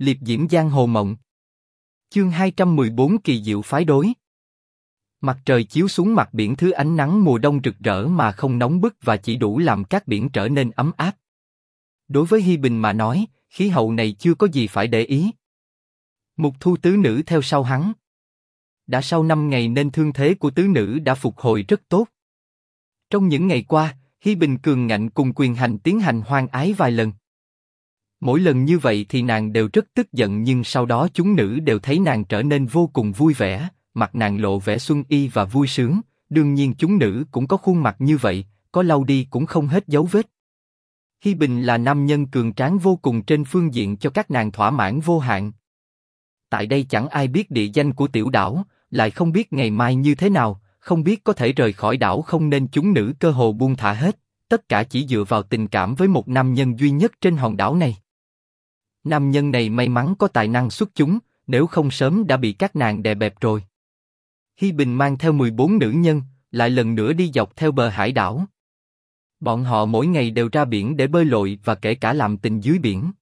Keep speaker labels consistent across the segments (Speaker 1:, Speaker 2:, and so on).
Speaker 1: liệp diễm giang hồ mộng. Chương 214 kỳ diệu phái đối. Mặt trời chiếu xuống mặt biển thứ ánh nắng mùa đông rực rỡ mà không nóng bức và chỉ đủ làm các biển trở nên ấm áp. Đối với Hi Bình mà nói, khí hậu này chưa có gì phải để ý. Mục thu tứ nữ theo sau hắn. Đã sau năm ngày nên thương thế của tứ nữ đã phục hồi rất tốt. Trong những ngày qua, Hi Bình cường ngạnh cùng quyền hành tiến hành hoang ái vài lần. Mỗi lần như vậy thì nàng đều rất tức giận nhưng sau đó chúng nữ đều thấy nàng trở nên vô cùng vui vẻ, mặt nàng lộ vẻ xuân y và vui sướng. Đương nhiên chúng nữ cũng có khuôn mặt như vậy, có lau đi cũng không hết dấu vết. Hi Bình là nam nhân cường tráng vô cùng trên phương diện cho các nàng thỏa mãn vô hạn. Tại đây chẳng ai biết địa danh của tiểu đảo, lại không biết ngày mai như thế nào, không biết có thể rời khỏi đảo không nên chúng nữ cơ hồ buông thả hết, tất cả chỉ dựa vào tình cảm với một nam nhân duy nhất trên hòn đảo này. Nam nhân này may mắn có tài năng xuất chúng, nếu không sớm đã bị các nàng đè bẹp rồi. Hi Bình mang theo 14 nữ nhân, lại lần nữa đi dọc theo bờ hải đảo. Bọn họ mỗi ngày đều ra biển để bơi lội và kể cả làm tình dưới biển.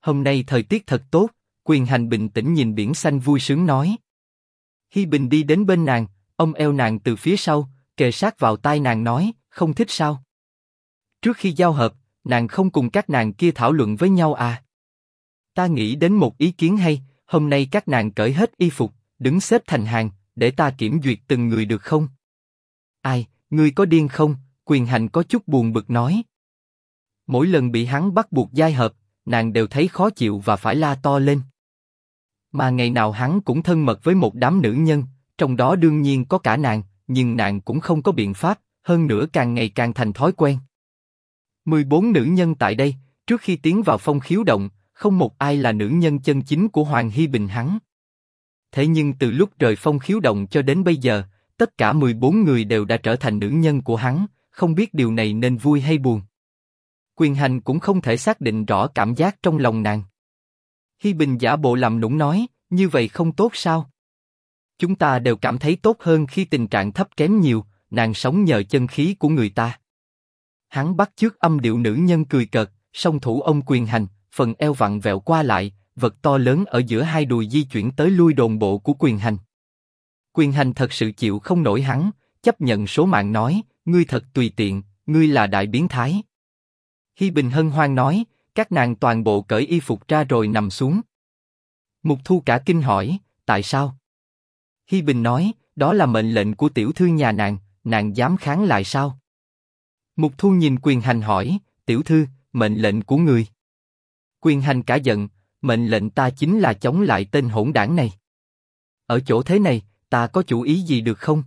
Speaker 1: Hôm nay thời tiết thật tốt, quyền hành bình tĩnh nhìn biển xanh vui sướng nói. Hi Bình đi đến bên nàng, ông eo nàng từ phía sau, kề sát vào tai nàng nói, không thích sao? Trước khi giao hợp, nàng không cùng các nàng kia thảo luận với nhau à? Ta nghĩ đến một ý kiến hay, hôm nay các nàng cởi hết y phục, đứng xếp thành hàng, để ta kiểm duyệt từng người được không? Ai, ngươi có điên không? Quyền hành có chút buồn bực nói. Mỗi lần bị hắn bắt buộc giai hợp, nàng đều thấy khó chịu và phải la to lên. Mà ngày nào hắn cũng thân mật với một đám nữ nhân, trong đó đương nhiên có cả nàng, nhưng nàng cũng không có biện pháp, hơn nữa càng ngày càng thành thói quen. 14 nữ nhân tại đây, trước khi tiến vào phong khiếu động, không một ai là nữ nhân chân chính của Hoàng Hy Bình hắn. Thế nhưng từ lúc rời phong khiếu động cho đến bây giờ, tất cả 14 người đều đã trở thành nữ nhân của hắn, không biết điều này nên vui hay buồn. Quyền hành cũng không thể xác định rõ cảm giác trong lòng nàng. Hi Bình giả bộ làm nũng nói, như vậy không tốt sao? Chúng ta đều cảm thấy tốt hơn khi tình trạng thấp kém nhiều, nàng sống nhờ chân khí của người ta. Hắn bắt trước âm điệu nữ nhân cười cợt, song thủ ông quyền hành, phần eo vặn vẹo qua lại, vật to lớn ở giữa hai đùi di chuyển tới lui đồn bộ của quyền hành. Quyền hành thật sự chịu không nổi hắn, chấp nhận số mạng nói, ngươi thật tùy tiện, ngươi là đại biến thái. Hi Bình hân hoan nói, các nàng toàn bộ cởi y phục ra rồi nằm xuống. Mục Thu cả kinh hỏi, tại sao? Hi Bình nói, đó là mệnh lệnh của tiểu thư nhà nàng, nàng dám kháng lại sao? Mục Thu nhìn Quyền Hành hỏi, tiểu thư, mệnh lệnh của người. Quyền Hành cả giận, mệnh lệnh ta chính là chống lại tên hỗn đảng này. Ở chỗ thế này, ta có chủ ý gì được không?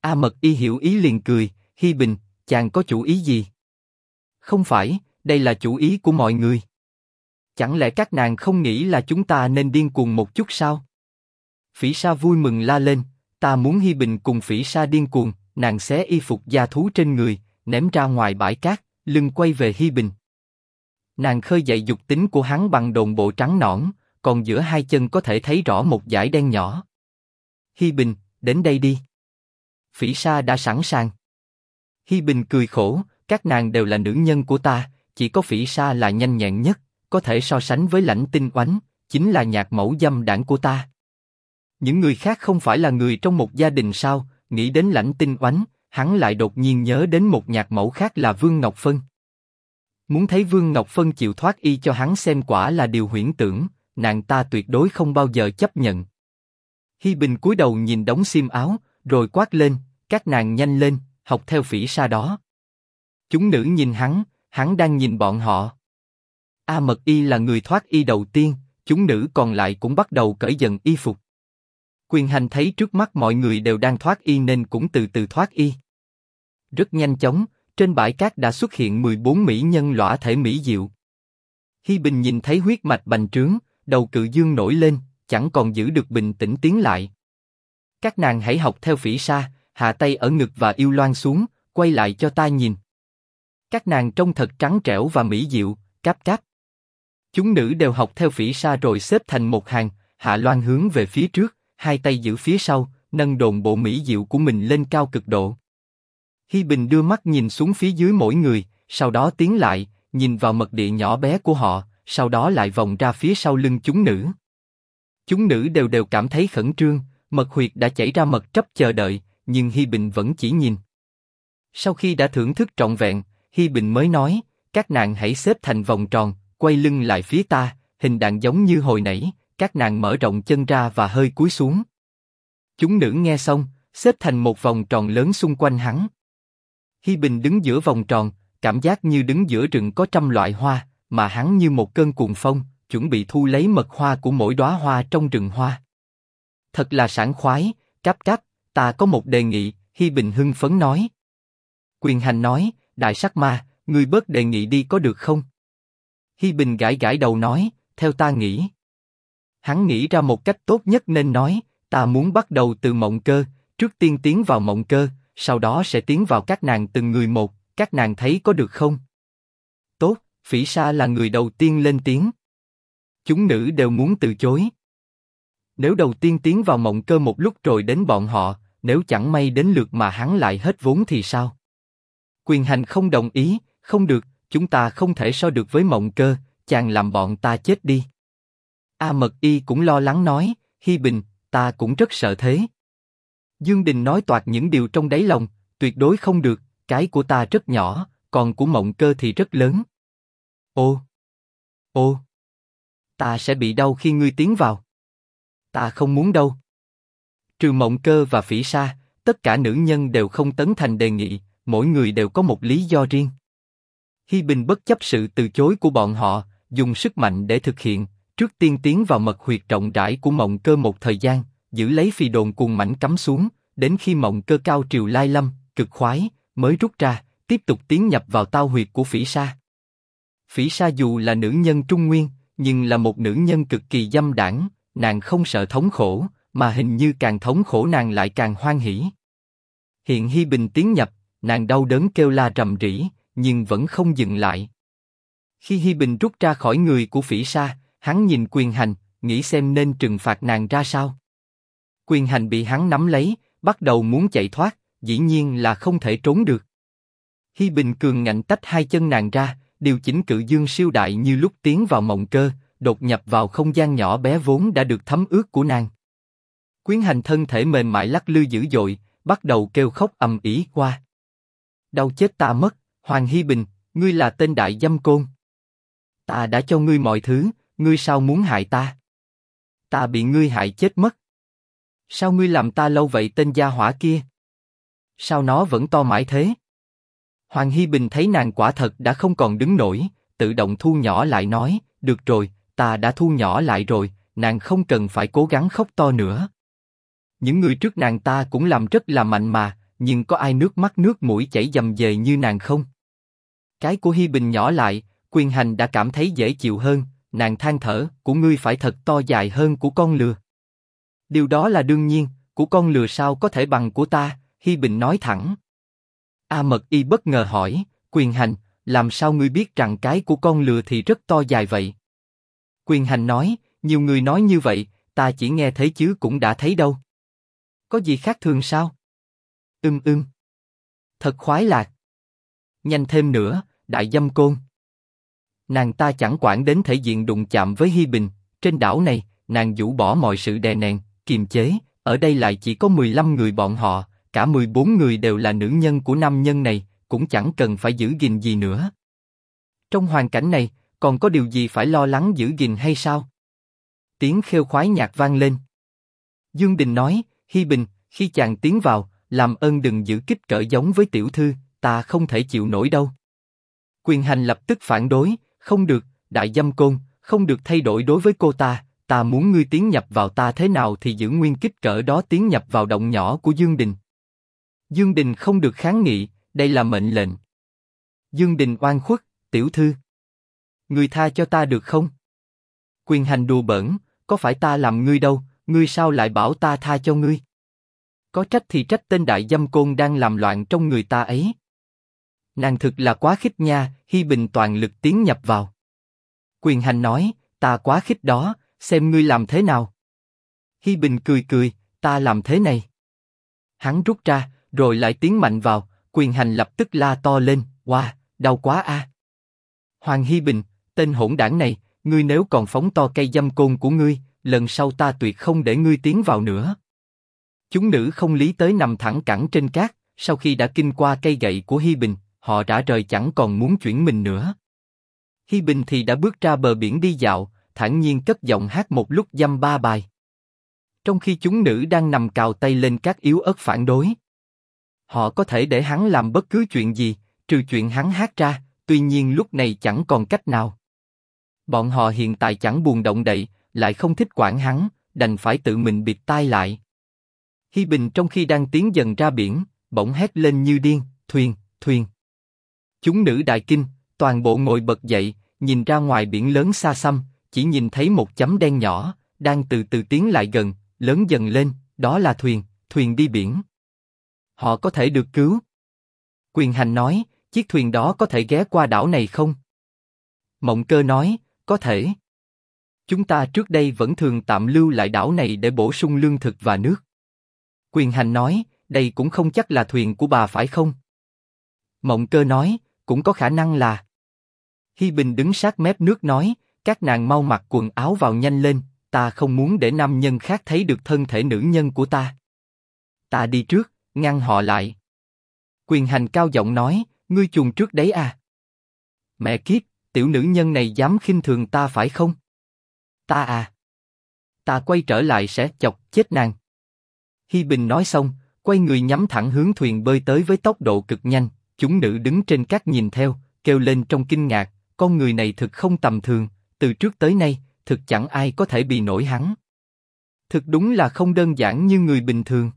Speaker 1: A Mật Y hiểu ý liền cười, Hi Bình, chàng có chủ ý gì? Không phải, đây là chủ ý của mọi người. Chẳng lẽ các nàng không nghĩ là chúng ta nên điên cuồng một chút sao? Phỉ Sa vui mừng la lên, ta muốn Hi Bình cùng Phỉ Sa điên cuồng, nàng xé y phục da thú trên người, ném ra ngoài bãi cát, lưng quay về Hi Bình. Nàng khơi dậy dục tính của hắn bằng đồn bộ trắng nõn, còn giữa hai chân có thể thấy rõ một dải đen nhỏ. Hi Bình, đến đây đi. Phỉ Sa đã sẵn sàng. Hi Bình cười khổ, các nàng đều là nữ nhân của ta, chỉ có Phỉ Sa là nhanh nhẹn nhất, có thể so sánh với lãnh tinh oánh, chính là nhạc mẫu dâm đảng của ta. Những người khác không phải là người trong một gia đình sao? Nghĩ đến lãnh tinh oánh, hắn lại đột nhiên nhớ đến một nhạc mẫu khác là Vương Ngọc Phân. Muốn thấy Vương Ngọc Phân chịu thoát y cho hắn xem quả là điều huyễn tưởng, nàng ta tuyệt đối không bao giờ chấp nhận. Hi Bình cúi đầu nhìn đống xiêm áo, rồi quát lên, các nàng nhanh lên, học theo phỉ sa đó. Chúng nữ nhìn hắn, hắn đang nhìn bọn họ. A Mật Y là người thoát y đầu tiên, chúng nữ còn lại cũng bắt đầu cởi dần y phục. Quyền hành thấy trước mắt mọi người đều đang thoát y nên cũng từ từ thoát y. Rất nhanh chóng, trên bãi cát đã xuất hiện 14 mỹ nhân lõa thể mỹ diệu. Hi Bình nhìn thấy huyết mạch bành trướng, đầu cự dương nổi lên, chẳng còn giữ được bình tĩnh tiến lại. Các nàng hãy học theo phỉ sa, hạ tay ở ngực và yêu loan xuống, quay lại cho ta nhìn. Các nàng trông thật trắng trẻo và mỹ diệu, cáp cáp. Chúng nữ đều học theo phỉ sa rồi xếp thành một hàng, hạ loan hướng về phía trước, hai tay giữ phía sau, nâng đồn bộ mỹ diệu của mình lên cao cực độ. Hi Bình đưa mắt nhìn xuống phía dưới mỗi người, sau đó tiến lại, nhìn vào mật địa nhỏ bé của họ, sau đó lại vòng ra phía sau lưng chúng nữ. Chúng nữ đều đều cảm thấy khẩn trương, mật huyệt đã chảy ra mật trấp chờ đợi, nhưng Hi Bình vẫn chỉ nhìn. Sau khi đã thưởng thức trọn vẹn, Hi Bình mới nói, các nàng hãy xếp thành vòng tròn, quay lưng lại phía ta, hình đạn giống như hồi nãy, các nàng mở rộng chân ra và hơi cúi xuống. Chúng nữ nghe xong, xếp thành một vòng tròn lớn xung quanh hắn. Hi Bình đứng giữa vòng tròn, cảm giác như đứng giữa rừng có trăm loại hoa, mà hắn như một cơn cuồng phong, chuẩn bị thu lấy mật hoa của mỗi đóa hoa trong rừng hoa. Thật là sảng khoái, cáp cáp, ta có một đề nghị, Hi Bình hưng phấn nói. Quyền hành nói, đại sắc ma, ngươi bớt đề nghị đi có được không? Hi Bình gãi gãi đầu nói, theo ta nghĩ. Hắn nghĩ ra một cách tốt nhất nên nói, ta muốn bắt đầu từ mộng cơ, trước tiên tiến vào mộng cơ, sau đó sẽ tiến vào các nàng từng người một, các nàng thấy có được không? Tốt, Phỉ Sa là người đầu tiên lên tiếng. Chúng nữ đều muốn từ chối. Nếu đầu tiên tiến vào mộng cơ một lúc rồi đến bọn họ, nếu chẳng may đến lượt mà hắn lại hết vốn thì sao? Quyền hành không đồng ý, không được, chúng ta không thể so được với mộng cơ, chàng làm bọn ta chết đi. A Mật Y cũng lo lắng nói, Hi Bình, ta cũng rất sợ thế. Dương Đình nói toạc những điều trong đáy lòng, tuyệt đối không được, cái của ta rất nhỏ, còn của mộng cơ thì rất lớn. Ô, ô, ta sẽ bị đau khi ngươi tiến vào. Ta không muốn đâu. Trừ mộng cơ và phỉ sa, tất cả nữ nhân đều không tấn thành đề nghị, mỗi người đều có một lý do riêng. Hi Bình bất chấp sự từ chối của bọn họ, dùng sức mạnh để thực hiện, trước tiên tiến vào mật huyệt rộng rãi của mộng cơ một thời gian, giữ lấy phi đồn cuồng mảnh cắm xuống, đến khi mộng cơ cao triều lai lâm, cực khoái, mới rút ra, tiếp tục tiến nhập vào tao huyệt của phỉ sa. Phỉ sa dù là nữ nhân trung nguyên, nhưng là một nữ nhân cực kỳ dâm đảng, nàng không sợ thống khổ, mà hình như càng thống khổ nàng lại càng hoan hỉ. Hiện Hi Bình tiến nhập, nàng đau đớn kêu la rầm rĩ, nhưng vẫn không dừng lại. Khi Hi Bình rút ra khỏi người của phỉ sa, hắn nhìn quyền hành, nghĩ xem nên trừng phạt nàng ra sao. Quyền hành bị hắn nắm lấy, bắt đầu muốn chạy thoát, dĩ nhiên là không thể trốn được. Hi Bình cường ngạnh tách hai chân nàng ra, điều chỉnh cự dương siêu đại như lúc tiến vào mộng cơ, đột nhập vào không gian nhỏ bé vốn đã được thấm ướt của nàng. Quyến hành thân thể mềm mại lắc lư dữ dội, bắt đầu kêu khóc ầm ĩ qua. Đau chết ta mất, Hoàng Hi Bình, ngươi là tên đại dâm côn. Ta đã cho ngươi mọi thứ, ngươi sao muốn hại ta? Ta bị ngươi hại chết mất. Sao ngươi làm ta lâu vậy tên gia hỏa kia? Sao nó vẫn to mãi thế? Hoàng Hi Bình thấy nàng quả thật đã không còn đứng nổi, tự động thu nhỏ lại nói, được rồi, ta đã thu nhỏ lại rồi, nàng không cần phải cố gắng khóc to nữa. Những người trước nàng ta cũng làm rất là mạnh mà, nhưng có ai nước mắt nước mũi chảy dầm dề như nàng không? Cái của Hi Bình nhỏ lại, quyền hành đã cảm thấy dễ chịu hơn, nàng than thở, của ngươi phải thật to dài hơn của con lừa. Điều đó là đương nhiên, của con lừa sao có thể bằng của ta? Hi Bình nói thẳng. A Mật Y bất ngờ hỏi, quyền hành, làm sao ngươi biết rằng cái của con lừa thì rất to dài vậy? Quyền hành nói, nhiều người nói như vậy, ta chỉ nghe thấy chứ cũng đã thấy đâu. Có gì khác thường sao? Ưm ưm. Thật khoái lạc. Nhanh thêm nữa, đại dâm côn. Nàng ta chẳng quản đến thể diện đụng chạm với Hi Bình, trên đảo này, nàng vũ bỏ mọi sự đè nén, kiềm chế, ở đây lại chỉ có 15 người bọn họ, cả 14 người đều là nữ nhân của nam nhân này, cũng chẳng cần phải giữ gìn gì nữa. Trong hoàn cảnh này, còn có điều gì phải lo lắng giữ gìn hay sao? Tiếng khêu khoái nhạc vang lên. Dương Đình nói, Hi Bình, khi chàng tiến vào, làm ơn đừng giữ kích cỡ giống với tiểu thư, ta không thể chịu nổi đâu. Quyền hành lập tức phản đối, không được, đại dâm côn, không được thay đổi đối với cô ta, ta muốn ngươi tiến nhập vào ta thế nào thì giữ nguyên kích cỡ đó tiến nhập vào động nhỏ của Dương Đình. Dương Đình không được kháng nghị, đây là mệnh lệnh. Dương Đình oan khuất, tiểu thư. Ngươi tha cho ta được không? Quyền hành đùa bẩn, có phải ta làm ngươi đâu, ngươi sao lại bảo ta tha cho ngươi? Có trách thì trách tên đại dâm côn đang làm loạn trong người ta ấy. Nàng thực là quá khích nha, Hi Bình toàn lực tiến nhập vào. Quyền hành nói, ta quá khích đó, xem ngươi làm thế nào. Hi Bình cười cười, ta làm thế này. Hắn rút ra, rồi lại tiến mạnh vào, quyền hành lập tức la to lên, wow, đau quá a. Hoàng Hi Bình, tên hỗn đảng này, ngươi nếu còn phóng to cây dâm côn của ngươi, lần sau ta tuyệt không để ngươi tiến vào nữa. Chúng nữ không lý tới nằm thẳng cẳng trên cát, sau khi đã kinh qua cây gậy của Hi Bình, họ đã rời chẳng còn muốn chuyển mình nữa. Hi Bình thì đã bước ra bờ biển đi dạo, thản nhiên cất giọng hát một lúc dăm ba bài. Trong khi chúng nữ đang nằm cào tay lên các yếu ớt phản đối. Họ có thể để hắn làm bất cứ chuyện gì, trừ chuyện hắn hát ra, tuy nhiên lúc này chẳng còn cách nào. Bọn họ hiện tại chẳng buồn động đậy, lại không thích quản hắn, đành phải tự mình bịt tai lại. Hi Bình trong khi đang tiến dần ra biển, bỗng hét lên như điên, thuyền, thuyền. Chúng nữ đại kinh, toàn bộ ngồi bật dậy, nhìn ra ngoài biển lớn xa xăm, chỉ nhìn thấy một chấm đen nhỏ, đang từ từ tiến lại gần, lớn dần lên, đó là thuyền, thuyền đi biển. Họ có thể được cứu. Quyền hành nói, chiếc thuyền đó có thể ghé qua đảo này không? Mộng cơ nói, có thể. Chúng ta trước đây vẫn thường tạm lưu lại đảo này để bổ sung lương thực và nước. Quyền hành nói, đây cũng không chắc là thuyền của bà phải không? Mộng cơ nói, cũng có khả năng là. Hi Bình đứng sát mép nước nói, các nàng mau mặc quần áo vào nhanh lên, ta không muốn để nam nhân khác thấy được thân thể nữ nhân của ta. Ta đi trước, ngăn họ lại. Quyền hành cao giọng nói, ngươi chuồn trước đấy à? Mẹ kiếp, tiểu nữ nhân này dám khinh thường ta phải không? Ta à? Ta quay trở lại sẽ chọc chết nàng. Hi Bình nói xong, quay người nhắm thẳng hướng thuyền bơi tới với tốc độ cực nhanh. Chúng nữ đứng trên cát nhìn theo, kêu lên trong kinh ngạc, con người này thực không tầm thường, từ trước tới nay, thực chẳng ai có thể bị nổi hắn. Thực đúng là không đơn giản như người bình thường.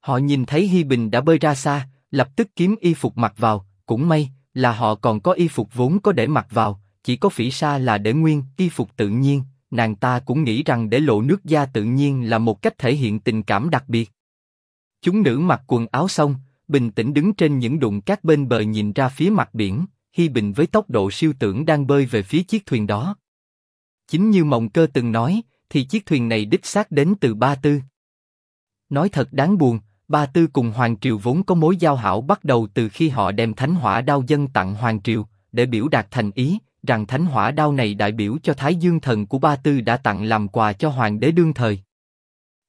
Speaker 1: Họ nhìn thấy Hi Bình đã bơi ra xa, lập tức kiếm y phục mặc vào, cũng may là họ còn có y phục vốn có để mặc vào, chỉ có phỉ sa là để nguyên y phục tự nhiên. Nàng ta cũng nghĩ rằng để lộ nước da tự nhiên là một cách thể hiện tình cảm đặc biệt. Chúng nữ mặc quần áo xong, bình tĩnh đứng trên những đụng cát bên bờ nhìn ra phía mặt biển. Hi Bình với tốc độ siêu tưởng đang bơi về phía chiếc thuyền đó. Chính như Mộng Cơ từng nói, thì chiếc thuyền này đích xác đến từ Ba Tư. Nói thật đáng buồn, Ba Tư cùng Hoàng Triều vốn có mối giao hảo bắt đầu từ khi họ đem Thánh Hỏa Đao dân tặng Hoàng Triều, để biểu đạt thành ý rằng Thánh Hỏa Đao này đại biểu cho Thái Dương Thần của Ba Tư đã tặng làm quà cho Hoàng đế đương thời.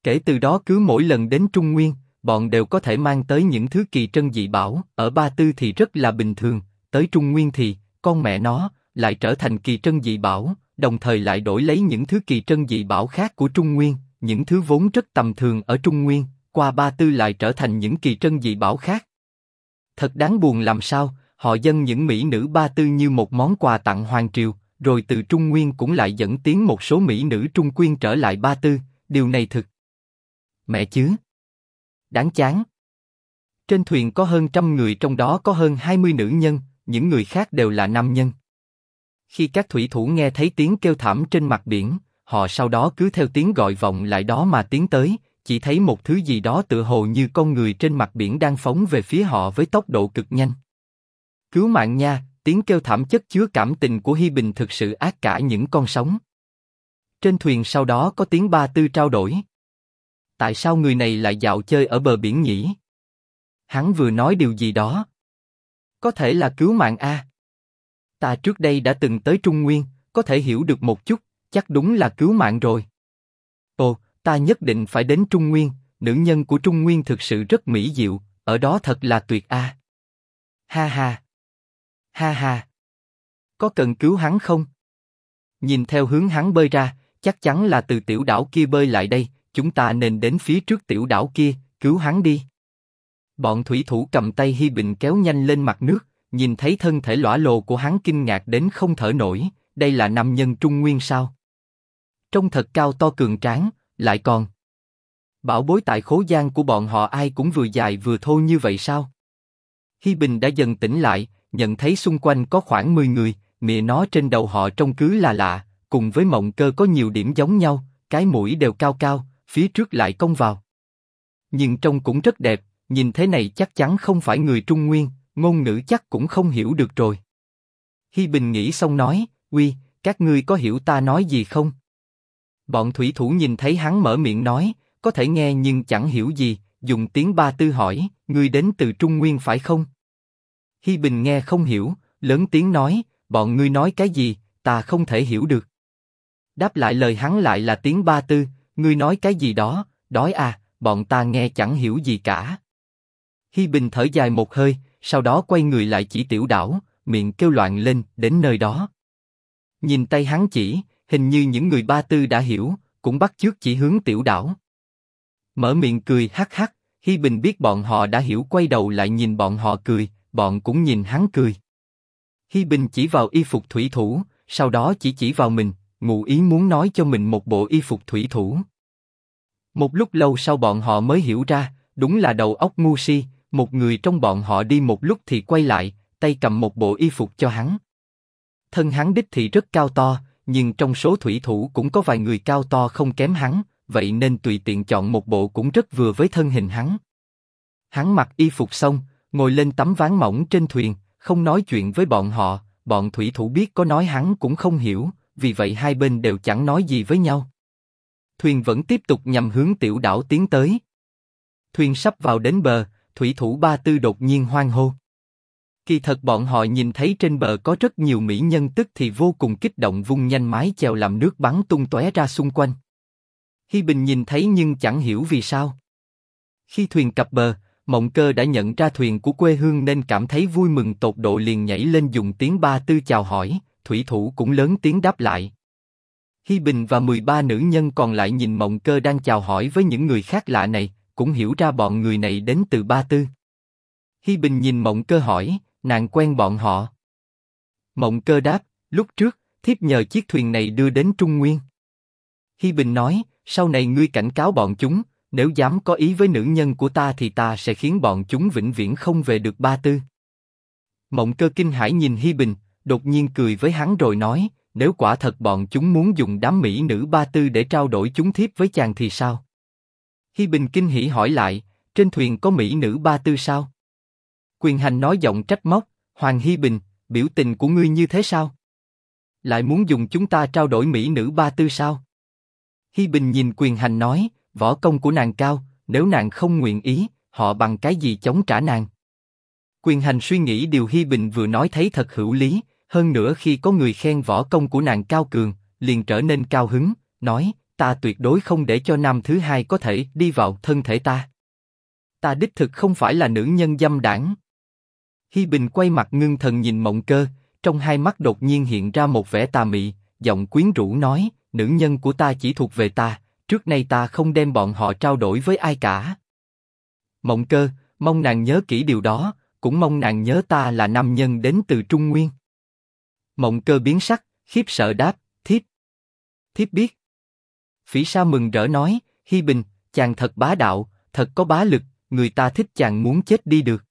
Speaker 1: Kể từ đó cứ mỗi lần đến Trung Nguyên, bọn đều có thể mang tới những thứ kỳ trân dị bảo. Ở Ba Tư thì rất là bình thường, tới Trung Nguyên thì con mẹ nó lại trở thành kỳ trân dị bảo, đồng thời lại đổi lấy những thứ kỳ trân dị bảo khác của Trung Nguyên, những thứ vốn rất tầm thường ở Trung Nguyên, qua Ba Tư lại trở thành những kỳ trân dị bảo khác. Thật đáng buồn làm sao, họ dâng những mỹ nữ Ba Tư như một món quà tặng hoàng triều, rồi từ Trung Nguyên cũng lại dẫn tiến một số mỹ nữ Trung Quyên trở lại Ba Tư, điều này thực. Mẹ chứ! Đáng chán! Trên thuyền có hơn trăm người trong đó có hơn hai mươi nữ nhân, những người khác đều là nam nhân. Khi các thủy thủ nghe thấy tiếng kêu thảm trên mặt biển, họ sau đó cứ theo tiếng gọi vọng lại đó mà tiến tới, chỉ thấy một thứ gì đó tựa hồ như con người trên mặt biển đang phóng về phía họ với tốc độ cực nhanh. Cứu mạng nha! Tiếng kêu thảm chất chứa cảm tình của Hi Bình thực sự ác cả những con sóng. Trên thuyền sau đó có tiếng ba tư trao đổi. Tại sao người này lại dạo chơi ở bờ biển nhỉ? Hắn vừa nói điều gì đó. Có thể là cứu mạng a. Ta trước đây đã từng tới Trung Nguyên, có thể hiểu được một chút, chắc đúng là cứu mạng rồi. Ồ, ta nhất định phải đến Trung Nguyên, nữ nhân của Trung Nguyên thực sự rất mỹ diệu, ở đó thật là tuyệt a. Ha ha. Ha ha. Có cần cứu hắn không? Nhìn theo hướng hắn bơi ra, chắc chắn là từ tiểu đảo kia bơi lại đây, chúng ta nên đến phía trước tiểu đảo kia, cứu hắn đi. Bọn thủy thủ cầm tay Hi Bình kéo nhanh lên mặt nước, nhìn thấy thân thể lõa lồ của hắn kinh ngạc đến không thở nổi, đây là nam nhân Trung Nguyên sao? Trông thật cao to cường tráng, lại còn. Bảo bối tại khố gian của bọn họ ai cũng vừa dài vừa thô như vậy sao? Hi Bình đã dần tỉnh lại, nhận thấy xung quanh có khoảng 10 người, mìa nó trên đầu họ trông cứ là lạ, cùng với mộng cơ có nhiều điểm giống nhau, cái mũi đều cao cao, phía trước lại cong vào. Nhưng trông cũng rất đẹp, nhìn thế này chắc chắn không phải người Trung Nguyên, ngôn ngữ chắc cũng không hiểu được rồi. Hi Bình nghĩ xong nói, uy, các ngươi có hiểu ta nói gì không? Bọn thủy thủ nhìn thấy hắn mở miệng nói, có thể nghe nhưng chẳng hiểu gì, dùng tiếng ba tư hỏi, ngươi đến từ Trung Nguyên phải không? Hi Bình nghe không hiểu, lớn tiếng nói, bọn ngươi nói cái gì, ta không thể hiểu được. Đáp lại lời hắn lại là tiếng ba tư, ngươi nói cái gì đó, đói à, bọn ta nghe chẳng hiểu gì cả. Hi Bình thở dài một hơi, sau đó quay người lại chỉ tiểu đảo, miệng kêu loạn lên, đến nơi đó. Nhìn tay hắn chỉ, hình như những người ba tư đã hiểu, cũng bắt chước chỉ hướng tiểu đảo. Mở miệng cười hắc hắc, Hi Bình biết bọn họ đã hiểu quay đầu lại nhìn bọn họ cười, bọn cũng nhìn hắn cười. Hi Bình chỉ vào y phục thủy thủ, sau đó chỉ chỉ vào mình, ngụ ý muốn nói cho mình một bộ y phục thủy thủ. Một lúc lâu sau bọn họ mới hiểu ra, đúng là đầu óc ngu si, một người trong bọn họ đi một lúc thì quay lại, tay cầm một bộ y phục cho hắn. Thân hắn đích thì rất cao to, nhưng trong số thủy thủ cũng có vài người cao to không kém hắn, vậy nên tùy tiện chọn một bộ cũng rất vừa với thân hình hắn. Hắn mặc y phục xong, ngồi lên tấm ván mỏng trên thuyền, không nói chuyện với bọn họ, bọn thủy thủ biết có nói hắn cũng không hiểu, vì vậy hai bên đều chẳng nói gì với nhau. Thuyền vẫn tiếp tục nhằm hướng tiểu đảo tiến tới. Thuyền sắp vào đến bờ, thủy thủ ba tư đột nhiên hoang hô. Kỳ thật bọn họ nhìn thấy trên bờ có rất nhiều mỹ nhân tức thì vô cùng kích động vung nhanh mái chèo làm nước bắn tung tóe ra xung quanh. Hi Bình nhìn thấy nhưng chẳng hiểu vì sao. Khi thuyền cập bờ, Mộng Cơ đã nhận ra thuyền của quê hương nên cảm thấy vui mừng tột độ liền nhảy lên dùng tiếng ba tư chào hỏi, thủy thủ cũng lớn tiếng đáp lại. Hi Bình và 13 nữ nhân còn lại nhìn Mộng Cơ đang chào hỏi với những người khác lạ này, cũng hiểu ra bọn người này đến từ Ba Tư. Hi Bình nhìn Mộng Cơ hỏi, nàng quen bọn họ. Mộng Cơ đáp, lúc trước, thiếp nhờ chiếc thuyền này đưa đến Trung Nguyên. Hi Bình nói, sau này ngươi cảnh cáo bọn chúng, nếu dám có ý với nữ nhân của ta thì ta sẽ khiến bọn chúng vĩnh viễn không về được Ba Tư. Mộng Cơ kinh hãi nhìn Hi Bình, đột nhiên cười với hắn rồi nói, nếu quả thật bọn chúng muốn dùng đám mỹ nữ Ba Tư để trao đổi chúng thiếp với chàng thì sao? Hi Bình kinh hỉ hỏi lại, trên thuyền có mỹ nữ ba tư sao? Quyền hành nói giọng trách móc, Hoàng Hi Bình, biểu tình của ngươi như thế sao? Lại muốn dùng chúng ta trao đổi mỹ nữ ba tư sao? Hi Bình nhìn quyền hành nói, võ công của nàng cao, nếu nàng không nguyện ý, họ bằng cái gì chống trả nàng? Quyền hành suy nghĩ điều Hi Bình vừa nói thấy thật hữu lý, hơn nữa khi có người khen võ công của nàng cao cường, liền trở nên cao hứng, nói, ta tuyệt đối không để cho nam thứ hai có thể đi vào thân thể ta. Ta đích thực không phải là nữ nhân dâm đảng. Hi Bình quay mặt ngưng thần nhìn Mộng Cơ, trong hai mắt đột nhiên hiện ra một vẻ tà mị, giọng quyến rũ nói: nữ nhân của ta chỉ thuộc về ta, trước nay ta không đem bọn họ trao đổi với ai cả. Mộng Cơ, mong nàng nhớ kỹ điều đó, cũng mong nàng nhớ ta là nam nhân đến từ Trung Nguyên. Mộng Cơ biến sắc, khiếp sợ đáp: thiếp, thiếp biết. Phỉ Sa mừng rỡ nói, Hi Bình, chàng thật bá đạo, thật có bá lực, người ta thích chàng muốn chết đi được.